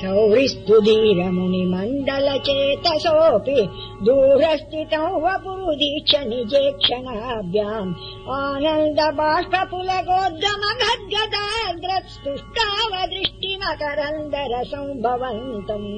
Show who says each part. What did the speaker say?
Speaker 1: शौरिस्तु धीरमुनिमण्डलचेतसोऽपि चेतसोऽपि दूरस्थितौ वपुरुदीक्ष निजे क्षणाभ्याम् आनन्द स्तुष्टावदृष्टिमकरन्दरसम्भवन्तम्